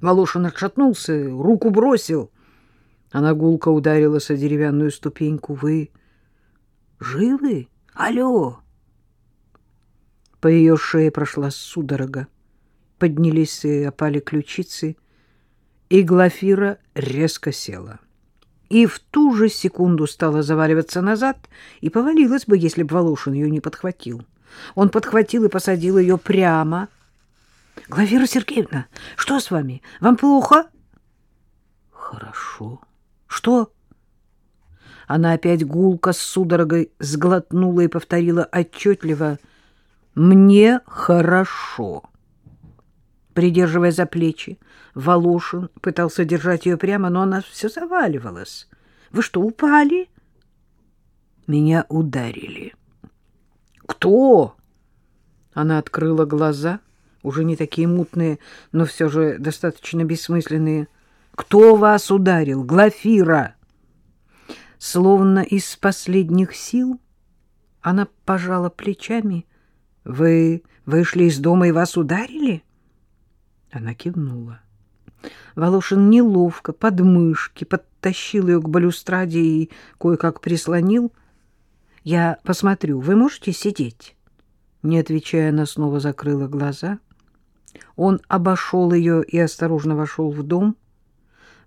Волошин отшатнулся, руку бросил. Она гулко ударилась о деревянную ступеньку. «Вы живы? Алло!» По ее шее прошла судорога. Поднялись и опали ключицы, и Глафира резко села. И в ту же секунду стала заваливаться назад и повалилась бы, если бы Волошин ее не подхватил. Он подхватил и посадил ее прямо. — Глафира Сергеевна, что с вами? Вам плохо? — Хорошо. — Что? Она опять гулко с судорогой сглотнула и повторила отчетливо — мне хорошо. Придерживая за плечи, Волошин пытался держать ее прямо, но она все заваливалась. Вы что, упали? Меня ударили. Кто? Она открыла глаза, уже не такие мутные, но все же достаточно бессмысленные. Кто вас ударил? Глафира! Словно из последних сил она пожала плечами вы вышли из дома и вас ударили? Она кивнула. Волошин неловко, под мышки, подтащил ее к балюстраде и кое-как прислонил. «Я посмотрю, вы можете сидеть?» Не отвечая, она снова закрыла глаза. Он обошел ее и осторожно вошел в дом.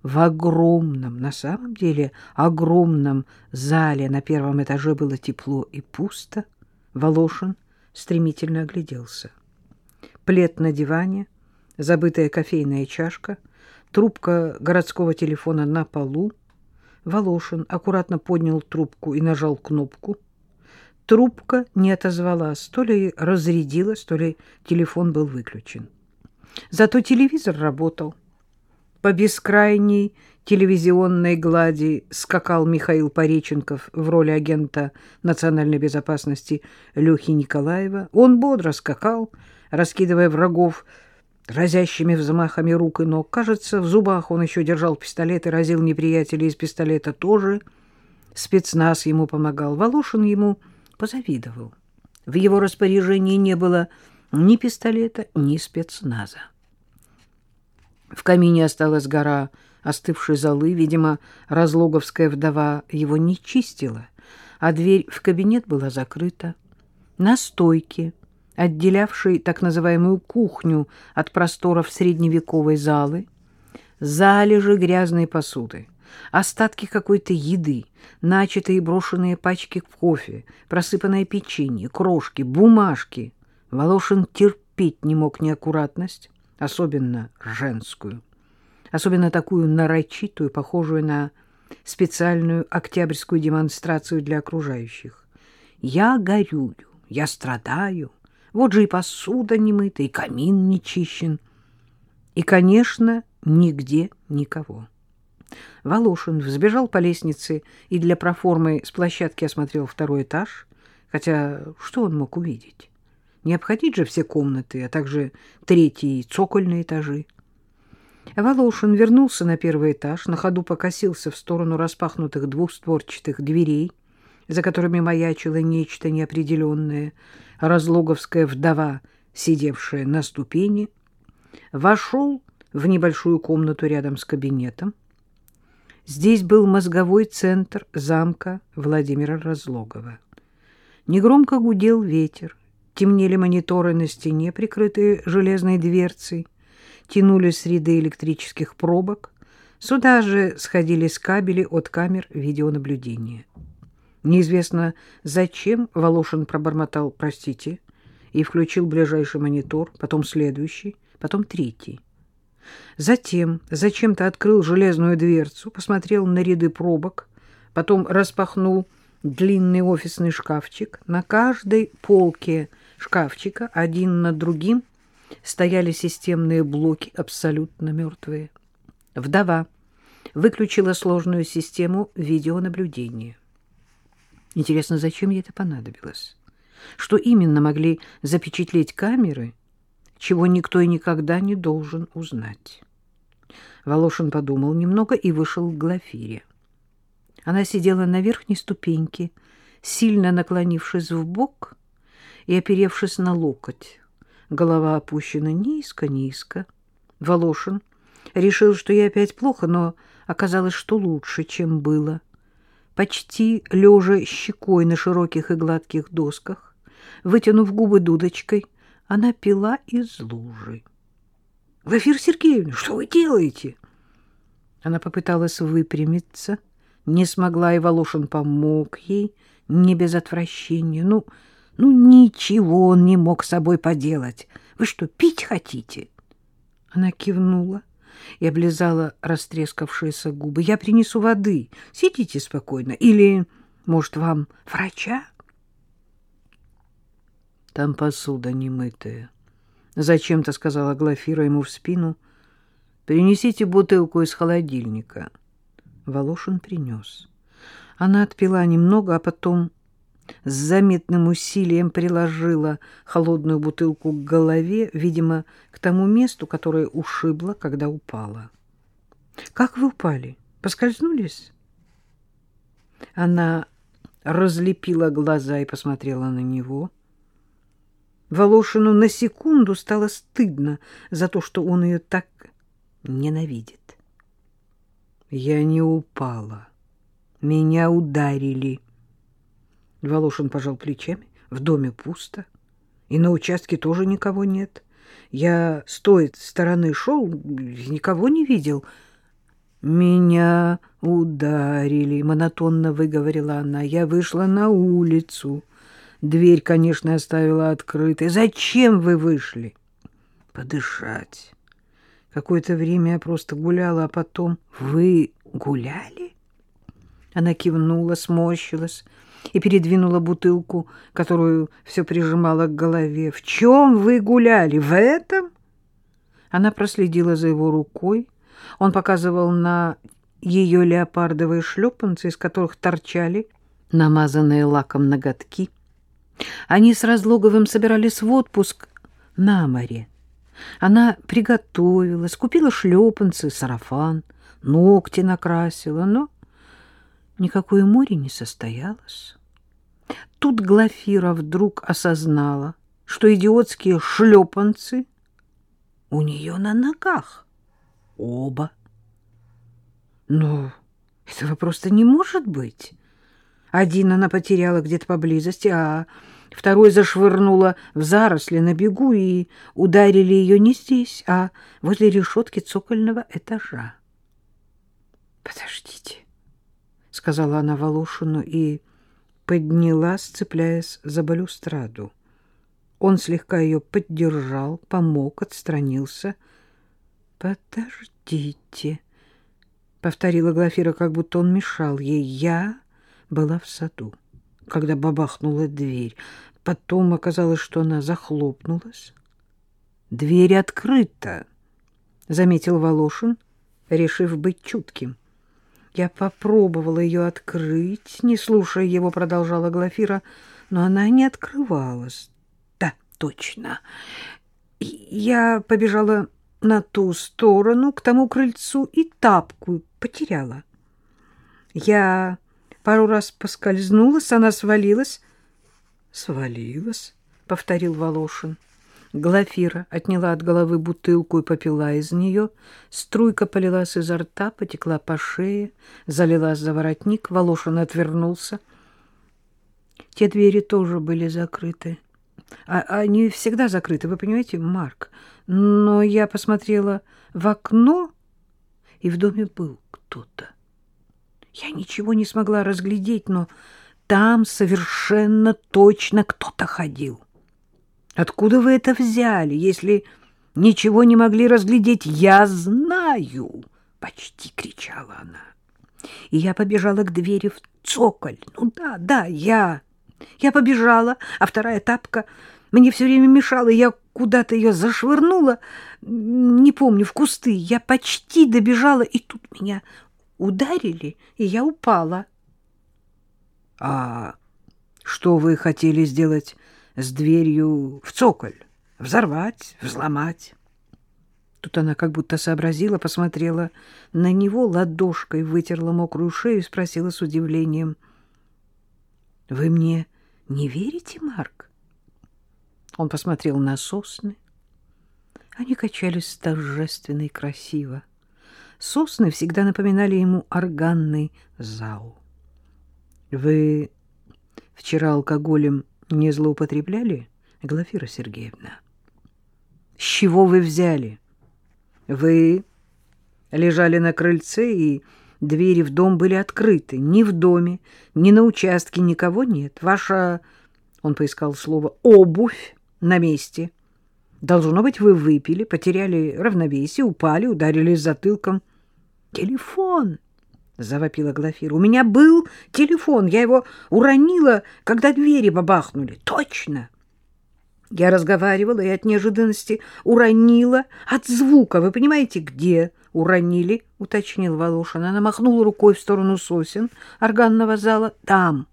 В огромном, на самом деле огромном зале на первом этаже было тепло и пусто. Волошин стремительно огляделся. Плед на диване, забытая кофейная чашка, трубка городского телефона на полу. Волошин аккуратно поднял трубку и нажал кнопку. Трубка не отозвалась, то ли разрядилась, то ли телефон был выключен. Зато телевизор работал. По бескрайней телевизионной глади скакал Михаил Пореченков в роли агента национальной безопасности Лехи Николаева. Он бодро скакал, раскидывая врагов разящими взмахами рук и ног. Кажется, в зубах он еще держал пистолет и разил неприятелей из пистолета тоже. Спецназ ему помогал. Волошин ему позавидовал. В его распоряжении не было ни пистолета, ни спецназа. В камине осталась гора остывшей золы. Видимо, разлоговская вдова его не чистила, а дверь в кабинет была закрыта. На стойке, отделявшей так называемую кухню от просторов средневековой залы, залежи грязной посуды, остатки какой-то еды, начатые и брошенные пачки кофе, просыпанное печенье, крошки, бумажки. Волошин терпеть не мог неаккуратность, особенно женскую особенно такую нарочитую, похожую на специальную октябрьскую демонстрацию для окружающих. Я горюю, я страдаю, вот же и посуда не мыта, и камин не чищен. И, конечно, нигде никого. Волошин взбежал по лестнице и для проформы с площадки осмотрел второй этаж, хотя что он мог увидеть? Не обходить же все комнаты, а также третий и цокольные этажи. Волошин вернулся на первый этаж, на ходу покосился в сторону распахнутых двухстворчатых дверей, за которыми маячило нечто неопределенное, разлоговская вдова, сидевшая на ступени, вошел в небольшую комнату рядом с кабинетом. Здесь был мозговой центр замка Владимира Разлогова. Негромко гудел ветер, темнели мониторы на стене, прикрытые железной дверцей, тянулись ряды электрических пробок, сюда же сходились кабели от камер видеонаблюдения. Неизвестно, зачем Волошин пробормотал «простите» и включил ближайший монитор, потом следующий, потом третий. Затем зачем-то открыл железную дверцу, посмотрел на ряды пробок, потом распахнул длинный офисный шкафчик. На каждой полке шкафчика один над другим стояли системные блоки, абсолютно мертвые. Вдова выключила сложную систему видеонаблюдения. Интересно, зачем ей это понадобилось? Что именно могли запечатлеть камеры, чего никто и никогда не должен узнать? Волошин подумал немного и вышел к Глафире. Она сидела на верхней ступеньке, сильно наклонившись в бок и оперевшись на локоть голова опущена низко-низко. Волошин Решил, что я опять плохо, но оказалось, что лучше, чем было. Почти лежа щекой на широких и гладких досках, вытянув губы дудочкой, она пила из лужи. — Глафира Сергеевна, что вы делаете? Она попыталась выпрямиться, не смогла, и Волошин помог ей, не без отвращения. Ну, ну, ничего он не мог с собой поделать. Вы что, пить хотите? Она кивнула и облизала растрескавшиеся губы. Я принесу воды. Сидите спокойно. Или, может, вам врача? Там посуда немытая. Зачем-то сказала Глафира ему в спину. Принесите бутылку из холодильника. Волошин принес. Она отпила немного, а потом с заметным усилием приложила холодную бутылку к голове, видимо, к тому месту, которое ушибло, когда упала. — Как вы упали? Поскользнулись? Она разлепила глаза и посмотрела на него. Волошину на секунду стало стыдно за то, что он ее так ненавидит. Я не упала. Меня ударили. Волошин пожал плечами. В доме пусто. И на участке тоже никого нет. Я с той стороны шел, никого не видел. Меня ударили, монотонно выговорила она. Я вышла на улицу. Дверь, конечно, оставила открытой. Зачем вы вышли? Подышать. Какое-то время я просто гуляла, а потом... Вы гуляли? Она кивнула, сморщилась и передвинула бутылку, которую все прижимала к голове. «В чем вы гуляли? В этом?» Она проследила за его рукой. Он показывал на ее леопардовые шлепанцы, из которых торчали намазанные лаком ноготки. Они с Разлоговым собирались в отпуск на море. Она приготовилась, купила шлепанцы, сарафан, ногти накрасила, но никакое море не состоялось. Тут Глафира вдруг осознала, что идиотские шлепанцы у нее на ногах. Оба. Ну, этого просто не может быть. Один она потеряла где-то поблизости, а второй зашвырнула в заросли на бегу и ударили ее не здесь, а возле решетки цокольного этажа. — Подождите, — сказала она Волошину и поднялась, цепляясь за балюстраду. Он слегка ее поддержал, помог, отстранился. — Подождите, — повторила Глафира, как будто он мешал ей. — Я была в саду, когда бабахнула дверь. Потом оказалось, что она захлопнулась. — Дверь открыта, — заметил Волошин, решив быть чутким. Я попробовала ее открыть, не слушая его, продолжала Глафира, но она не открывалась. Да, точно. Я побежала на ту сторону, к тому крыльцу, и тапку потеряла. Я пару раз поскользнулась, она свалилась. «Свалилась», — повторил Волошин. Глафира отняла от головы бутылку и попила из нее. Струйка полилась изо рта, потекла по шее, залилась за воротник. Волошин отвернулся. Те двери тоже были закрыты. А, они всегда закрыты, вы понимаете, Марк? Но я посмотрела в окно, и в доме был кто-то. Я ничего не смогла разглядеть, но там совершенно точно кто-то ходил. Откуда вы это взяли, если ничего не могли разглядеть? Я знаю, почти кричала она. И я побежала к двери в цоколь. Ну да, да, я. Я побежала, а вторая тапка мне все время мешала. Я куда-то ее зашвырнула, не помню, в кусты. Я почти добежала, и тут меня ударили, и я упала. — А что вы хотели сделать с дверью в цоколь, взорвать, взломать. Тут она как будто сообразила, посмотрела на него, ладошкой вытерла мокрую шею и спросила с удивлением. — Вы мне не верите, Марк? Он посмотрел на сосны. Они качались торжественно и красиво. Сосны всегда напоминали ему органный зал. Вы вчера алкоголем не злоупотребляли, Глафира Сергеевна? С чего вы взяли? Вы лежали на крыльце, и двери в дом были открыты. Ни в доме, ни на участке никого нет. Ваша, он поискал слово, обувь на месте. Должно быть, вы выпили, потеряли равновесие, упали, ударились затылком. Телефон! — завопила Глафира. — У меня был телефон. Я его уронила, когда двери бабахнули. Точно! Я разговаривала и от неожиданности уронила от звука. Вы понимаете, где уронили? — уточнил Волошин. Она махнула рукой в сторону сосен органного зала. — Там.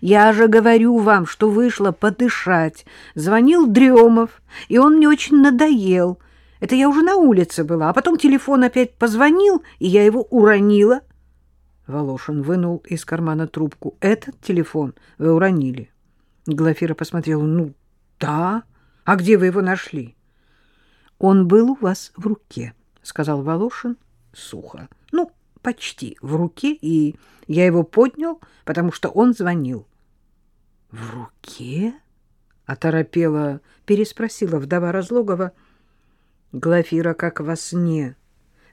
Я же говорю вам, что вышла подышать. Звонил Дремов, и он мне очень надоел. Это я уже на улице была. А потом телефон опять позвонил, и я его уронила. Волошин вынул из кармана трубку. «Этот телефон вы уронили?» Глафира посмотрела. «Ну, да. А где вы его нашли?» «Он был у вас в руке», — сказал Волошин сухо. «Ну, почти в руке, и я его поднял, потому что он звонил». «В руке?» — оторопела, переспросила вдова Разлогова. Глафира, как во сне,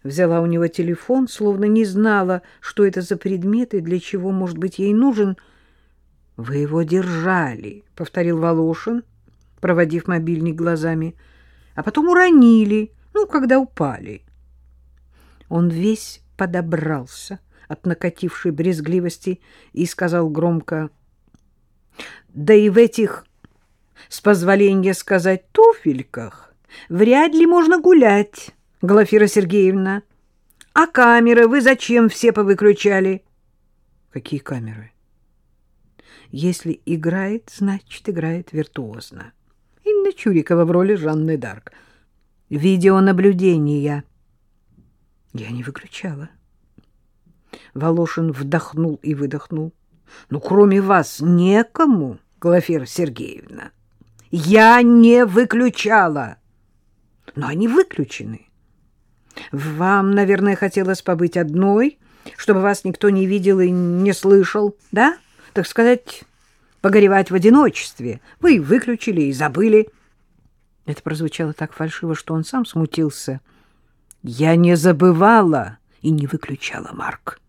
взяла у него телефон, словно не знала, что это за предмет и для чего, может быть, ей нужен. — Вы его держали, — повторил Волошин, проводив мобильник глазами, — а потом уронили, ну, когда упали. Он весь подобрался от накатившей брезгливости и сказал громко, — Да и в этих, с позволения сказать, туфельках вряд ли можно гулять. Глафира Сергеевна. А камеры вы зачем все повыключали? Какие камеры? Если играет, значит, играет виртуозно. Инна Чурикова в роли Жанны Дарк. Видеонаблюдение. Я не выключала. Волошин вдохнул и выдохнул. Ну, кроме вас некому, Глафира Сергеевна. Я не выключала. Но они выключены. Вам, наверное, хотелось побыть одной, чтобы вас никто не видел и не слышал, да? Так сказать, погоревать в одиночестве. Вы выключили и забыли. Это прозвучало так фальшиво, что он сам смутился. Я не забывала и не выключала, Марк.